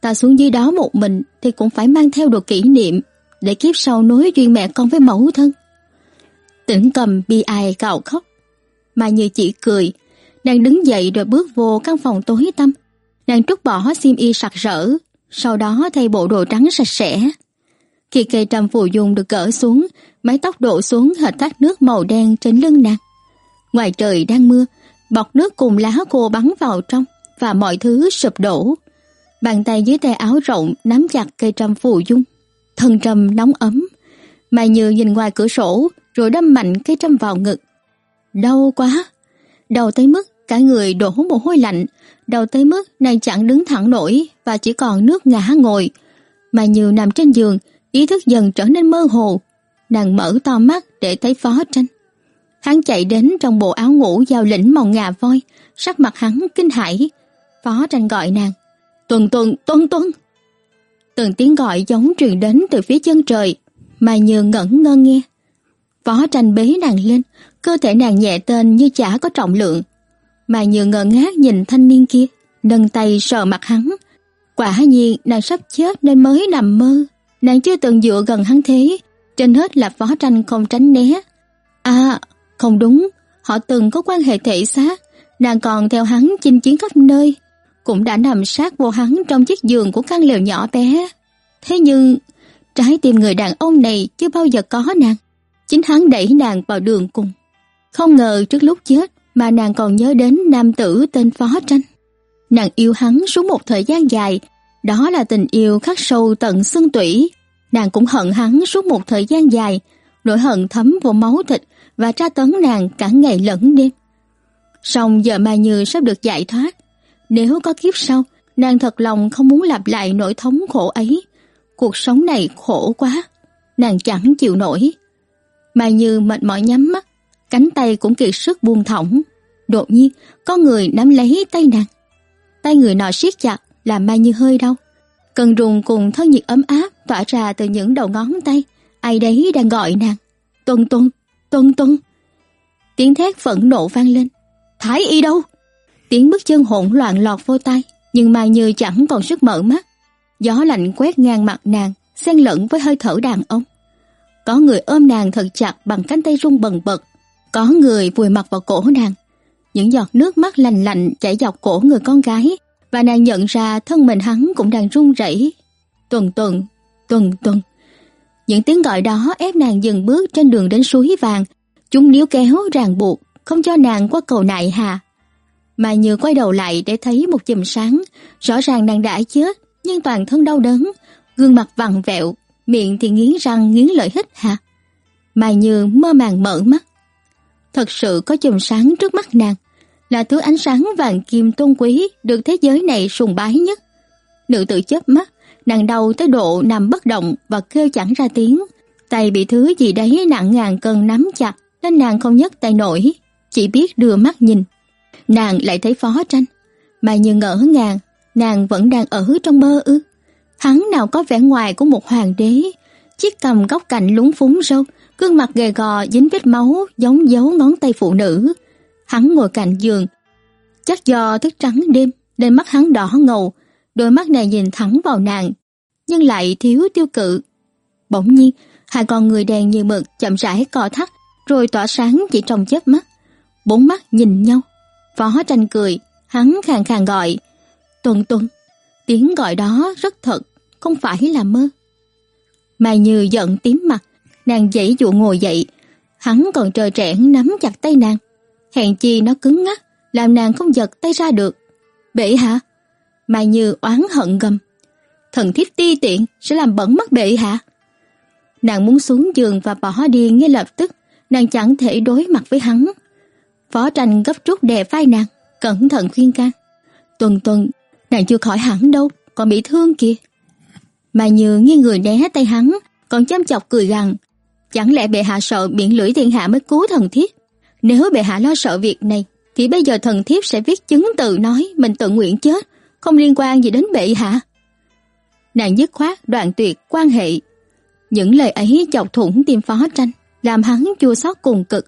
Ta xuống dưới đó một mình thì cũng phải mang theo đồ kỷ niệm để kiếp sau nối duyên mẹ con với mẫu thân. Tỉnh cầm bi ai cào khóc. mà Như chỉ cười, nàng đứng dậy rồi bước vô căn phòng tối tăm. Nàng trút bỏ xiêm y sặc rỡ, sau đó thay bộ đồ trắng sạch sẽ. Khi cây trầm phù dung được gỡ xuống, mái tóc đổ xuống hệt thác nước màu đen trên lưng nàng. Ngoài trời đang mưa, bọt nước cùng lá khô bắn vào trong và mọi thứ sụp đổ. Bàn tay dưới tay áo rộng nắm chặt cây trăm phù dung. Thân trầm nóng ấm. Mai Như nhìn ngoài cửa sổ rồi đâm mạnh cây trăm vào ngực. Đau quá! Đau tới mức cả người đổ mồ hôi lạnh. Đau tới mức nàng chẳng đứng thẳng nổi và chỉ còn nước ngã ngồi. Mai Như nằm trên giường, ý thức dần trở nên mơ hồ. Nàng mở to mắt để thấy phó tranh. Hắn chạy đến trong bộ áo ngủ giao lĩnh màu ngà voi, sắc mặt hắn kinh hãi. Phó tranh gọi nàng. Tuần tuần, tuần tuần. Từng tiếng gọi giống truyền đến từ phía chân trời, mà như ngẩn ngơ nghe. Phó tranh bế nàng lên, cơ thể nàng nhẹ tên như chả có trọng lượng. Mà như ngơ ngác nhìn thanh niên kia, nâng tay sờ mặt hắn. Quả nhiên nàng sắp chết nên mới nằm mơ. Nàng chưa từng dựa gần hắn thế, trên hết là phó tranh không tránh né. À, không đúng, họ từng có quan hệ thể xác, nàng còn theo hắn chinh chiến khắp nơi, cũng đã nằm sát vô hắn trong chiếc giường của căn lều nhỏ bé. Thế nhưng, trái tim người đàn ông này chưa bao giờ có nàng. Chính hắn đẩy nàng vào đường cùng. Không ngờ trước lúc chết mà nàng còn nhớ đến nam tử tên Phó Tranh. Nàng yêu hắn suốt một thời gian dài, đó là tình yêu khắc sâu tận xương tủy. Nàng cũng hận hắn suốt một thời gian dài, nỗi hận thấm vào máu thịt và tra tấn nàng cả ngày lẫn đêm. Song giờ Mai Như sắp được giải thoát. Nếu có kiếp sau, nàng thật lòng không muốn lặp lại nỗi thống khổ ấy. Cuộc sống này khổ quá, nàng chẳng chịu nổi. Mai Như mệt mỏi nhắm mắt, cánh tay cũng kiệt sức buông thõng. Đột nhiên, có người nắm lấy tay nàng. Tay người nọ siết chặt, làm Mai Như hơi đau. Cần rùng cùng thân nhiệt ấm áp tỏa ra từ những đầu ngón tay. Ai đấy đang gọi nàng. Tuân tuân, tuân tuân. Tiếng thét phẫn nộ vang lên. Thái y đâu? Tiếng bước chân hỗn loạn lọt vô tai, nhưng Mai Như chẳng còn sức mở mắt. Gió lạnh quét ngang mặt nàng, xen lẫn với hơi thở đàn ông. Có người ôm nàng thật chặt bằng cánh tay run bần bật, có người vùi mặt vào cổ nàng. Những giọt nước mắt lành lạnh chảy dọc cổ người con gái, và nàng nhận ra thân mình hắn cũng đang run rẩy. Tuần tuần, tuần tuần. Những tiếng gọi đó ép nàng dừng bước trên đường đến suối vàng. Chúng níu kéo ràng buộc, không cho nàng qua cầu nại hà. Mà như quay đầu lại để thấy một chùm sáng, rõ ràng nàng đã chết, nhưng toàn thân đau đớn, gương mặt vặn vẹo, miệng thì nghiến răng nghiến lợi hít hà. Mà như mơ màng mở mắt. Thật sự có chùm sáng trước mắt nàng, là thứ ánh sáng vàng kim tôn quý được thế giới này sùng bái nhất. Nữ tử chớp mắt, nàng đau tới độ nằm bất động và kêu chẳng ra tiếng. Tay bị thứ gì đấy nặng ngàn cân nắm chặt, nên nàng không nhấc tay nổi, chỉ biết đưa mắt nhìn. Nàng lại thấy phó tranh, mà như ngỡ ngàng, nàng vẫn đang ở trong mơ ư. Hắn nào có vẻ ngoài của một hoàng đế, chiếc cầm góc cạnh lúng phúng râu, gương mặt gầy gò dính vết máu giống dấu ngón tay phụ nữ. Hắn ngồi cạnh giường, chắc do thức trắng đêm nên mắt hắn đỏ ngầu, đôi mắt này nhìn thẳng vào nàng, nhưng lại thiếu tiêu cự. Bỗng nhiên, hai con người đèn như mực chậm rãi co thắt, rồi tỏa sáng chỉ trong chớp mắt. Bốn mắt nhìn nhau. Phó tranh cười, hắn khàn khàn gọi. Tuần tuần, tiếng gọi đó rất thật, không phải là mơ. Mai Như giận tím mặt, nàng dãy dụ ngồi dậy, hắn còn trơ trẽn nắm chặt tay nàng. Hèn chi nó cứng ngắc, làm nàng không giật tay ra được. Bệ hạ? Mai Như oán hận gầm. Thần thiếp ti tiện sẽ làm bẩn mắt bệ hạ. Nàng muốn xuống giường và bỏ đi ngay lập tức, nàng chẳng thể đối mặt với hắn. Phó tranh gấp rút đè vai nàng, cẩn thận khuyên can. Tuần tuần, nàng chưa khỏi hẳn đâu, còn bị thương kìa. mà Như nghiêng người né tay hắn, còn chăm chọc cười rằng Chẳng lẽ bệ hạ sợ biển lưỡi thiên hạ mới cứu thần thiếp? Nếu bệ hạ lo sợ việc này, thì bây giờ thần thiếp sẽ viết chứng từ nói mình tự nguyện chết, không liên quan gì đến bệ hạ. Nàng dứt khoát đoạn tuyệt quan hệ. Những lời ấy chọc thủng tim phó tranh, làm hắn chua xót cùng cực.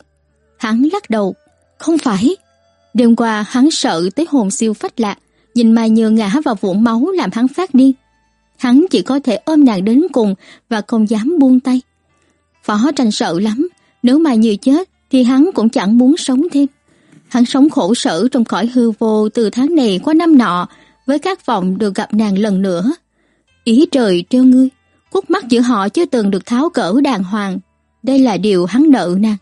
Hắn lắc đầu, không phải. Đêm qua hắn sợ tới hồn siêu phách lạc, nhìn Mai Như ngã vào vũng máu làm hắn phát điên. Hắn chỉ có thể ôm nàng đến cùng và không dám buông tay. Phó tranh sợ lắm, nếu Mai Như chết thì hắn cũng chẳng muốn sống thêm. Hắn sống khổ sở trong cõi hư vô từ tháng này qua năm nọ với các vọng được gặp nàng lần nữa. Ý trời trêu ngươi, khúc mắt giữa họ chưa từng được tháo cỡ đàng hoàng. Đây là điều hắn nợ nàng.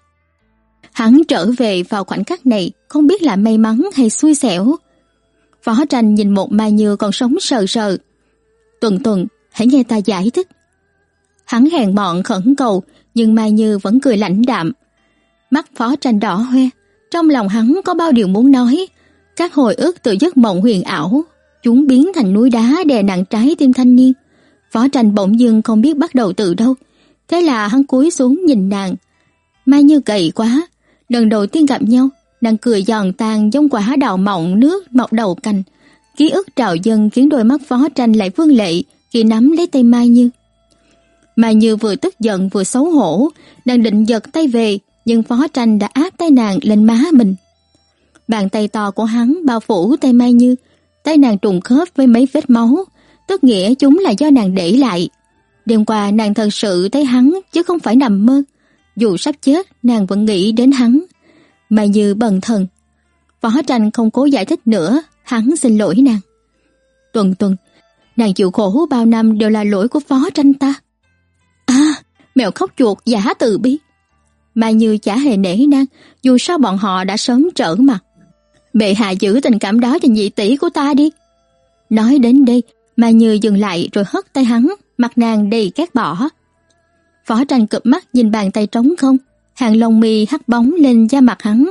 Hắn trở về vào khoảnh khắc này không biết là may mắn hay xui xẻo. Phó tranh nhìn một Mai Như còn sống sờ sờ. Tuần tuần, hãy nghe ta giải thích. Hắn hèn mọn khẩn cầu, nhưng Mai Như vẫn cười lãnh đạm. Mắt phó tranh đỏ hoe, trong lòng hắn có bao điều muốn nói. Các hồi ức từ giấc mộng huyền ảo, chúng biến thành núi đá đè nặng trái tim thanh niên. Phó tranh bỗng dưng không biết bắt đầu từ đâu. Thế là hắn cúi xuống nhìn nàng. Mai Như gầy quá, lần đầu tiên gặp nhau, nàng cười giòn tan giống quả đào mọng nước mọc đầu cành. Ký ức trào dâng khiến đôi mắt phó tranh lại vương lệ khi nắm lấy tay Mai Như. Mai Như vừa tức giận vừa xấu hổ, nàng định giật tay về, nhưng phó tranh đã áp tay nàng lên má mình. Bàn tay to của hắn bao phủ tay Mai Như, tay nàng trùng khớp với mấy vết máu, tức nghĩa chúng là do nàng để lại. Đêm qua nàng thật sự thấy hắn chứ không phải nằm mơ. Dù sắp chết, nàng vẫn nghĩ đến hắn. mà Như bần thần. Phó tranh không cố giải thích nữa, hắn xin lỗi nàng. Tuần tuần, nàng chịu khổ bao năm đều là lỗi của phó tranh ta. À, mèo khóc chuột giả từ bi. mà Như chả hề nể nang, dù sao bọn họ đã sớm trở mặt. Bệ hạ giữ tình cảm đó cho nhị tỷ của ta đi. Nói đến đây, mà Như dừng lại rồi hất tay hắn, mặt nàng đầy cát bỏ. Phó tranh cụp mắt nhìn bàn tay trống không, hàng lông mi hắt bóng lên da mặt hắn.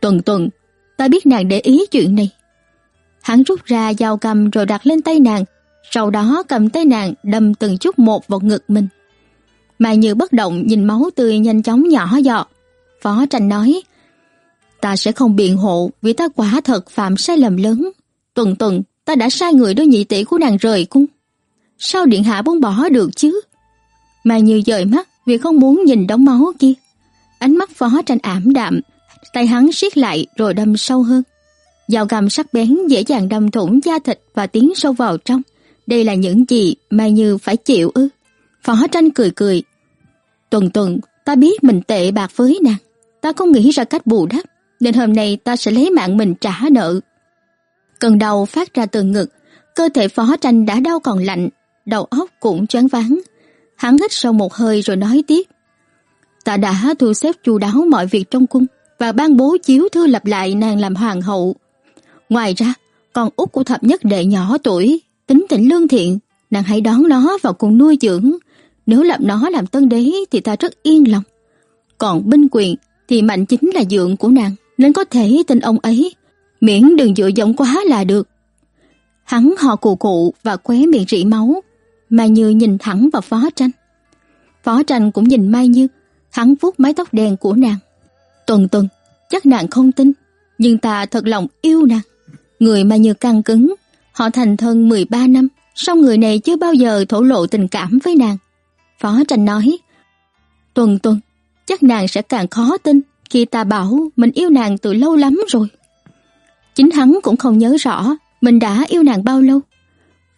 Tuần tuần, ta biết nàng để ý chuyện này. Hắn rút ra dao cầm rồi đặt lên tay nàng, sau đó cầm tay nàng đâm từng chút một vào ngực mình. Mai Như bất động nhìn máu tươi nhanh chóng nhỏ giọt. Phó tranh nói, ta sẽ không biện hộ vì ta quả thật phạm sai lầm lớn. Tuần tuần, ta đã sai người đưa nhị tỷ của nàng rời cung. Sao điện hạ buông bỏ được chứ? Mà Như dời mắt vì không muốn nhìn đống máu kia. Ánh mắt phó tranh ảm đạm, tay hắn siết lại rồi đâm sâu hơn. Dao găm sắc bén dễ dàng đâm thủng da thịt và tiến sâu vào trong. Đây là những gì Mai Như phải chịu ư? Phó tranh cười cười. Tuần tuần, ta biết mình tệ bạc với nàng. Ta không nghĩ ra cách bù đắp, nên hôm nay ta sẽ lấy mạng mình trả nợ. Cơn đau phát ra từ ngực, cơ thể phó tranh đã đau còn lạnh, đầu óc cũng choáng váng. Hắn hít sâu một hơi rồi nói tiếp. Ta đã thu xếp chu đáo mọi việc trong cung và ban bố chiếu thư lập lại nàng làm hoàng hậu. Ngoài ra, con út của thập nhất đệ nhỏ tuổi, tính tình lương thiện, nàng hãy đón nó vào cùng nuôi dưỡng. Nếu lập nó làm tân đế thì ta rất yên lòng. Còn binh quyền thì mạnh chính là dượng của nàng, nên có thể tin ông ấy, miễn đừng dựa dẫm quá là được. Hắn hò cụ cụ và khóe miệng rỉ máu, Mai Như nhìn thẳng vào Phó Tranh. Phó Tranh cũng nhìn Mai Như, hắn vuốt mái tóc đen của nàng. Tuần tuần, chắc nàng không tin, nhưng ta thật lòng yêu nàng. Người Mai Như căng cứng, họ thành thân 13 năm, song người này chưa bao giờ thổ lộ tình cảm với nàng. Phó Tranh nói, Tuần tuần, chắc nàng sẽ càng khó tin khi ta bảo mình yêu nàng từ lâu lắm rồi. Chính hắn cũng không nhớ rõ mình đã yêu nàng bao lâu.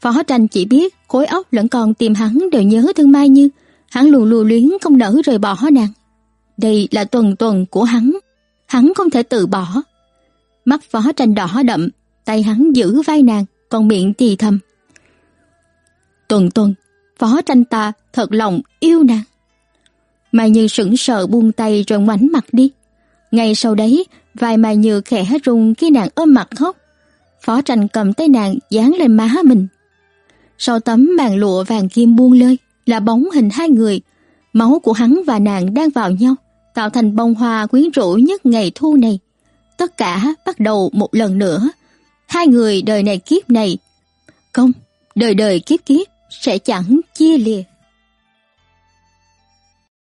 Phó tranh chỉ biết khối óc lẫn còn tìm hắn đều nhớ thương Mai Như, hắn luôn lưu luyến không nỡ rời bỏ nàng. Đây là tuần tuần của hắn, hắn không thể từ bỏ. Mắt phó tranh đỏ đậm, tay hắn giữ vai nàng, còn miệng thì thầm. Tuần tuần, phó tranh ta thật lòng yêu nàng. Mai Như sững sờ buông tay rồi ngoảnh mặt đi. Ngay sau đấy, vai Mai Như khẽ rung khi nàng ôm mặt khóc. Phó tranh cầm tay nàng dán lên má mình. Sau tấm màn lụa vàng kim buông lơi là bóng hình hai người. Máu của hắn và nàng đang vào nhau, tạo thành bông hoa quyến rũ nhất ngày thu này. Tất cả bắt đầu một lần nữa. Hai người đời này kiếp này. Không, đời đời kiếp kiếp sẽ chẳng chia lìa.